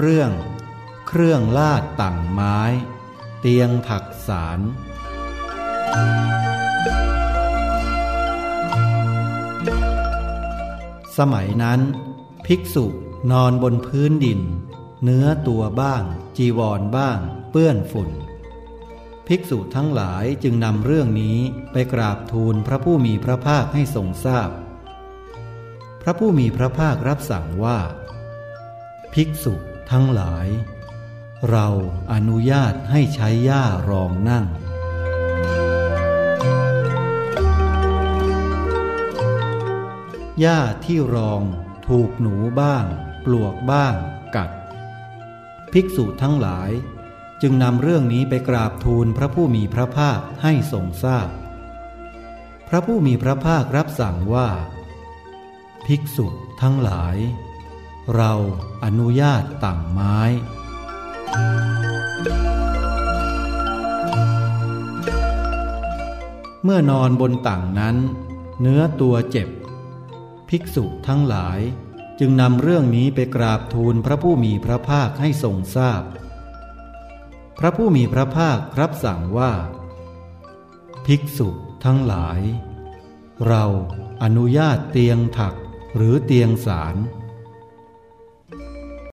เรื่อง เครื่องลาดต่างไม้ เตียงถักสาร สมัยนั้น ภิกษุนอนบนพื้นดิน เนื้อตัวบ้าง จีวรบ้าง เปื้อนฝุ่น ภิกษุทั้งหลายจึงนำเรื่องนี้ไปกราบทูลพระผู้มีพระภาคให้ทรงทราบพพระผู้มีพระภาครับสั่งว่าภิกษุ ทั้งหลาย เราอนุญาตให้ใช้หญ้ารองนั่ง หญ้าที่รองถูกหนูบ้าง ปลวกบ้าง กัด ภิกษุทั้งหลายจึงนำเรื่องนี้ไปกราบทูลพระผู้มีพระภาคให้ทรงทราบพพระผู้มีพระภาครับสั่งว่า ภิกษุทั้งหลาย เราอนุญาตต่างไม้ เมื่อนอนบนต่างนั้น เนื้อตัวเจ็บ ภิกษุทั้งหลายจึงนำเรื่องนี้ไปกราบทูลพระผู้มีพระภาคให้ทรงทราบพพระผู้มีพระภาครับสั่งว่า ภิกษุทั้งหลาย เราอนุญาตเตียงถักหรือเตียงสาร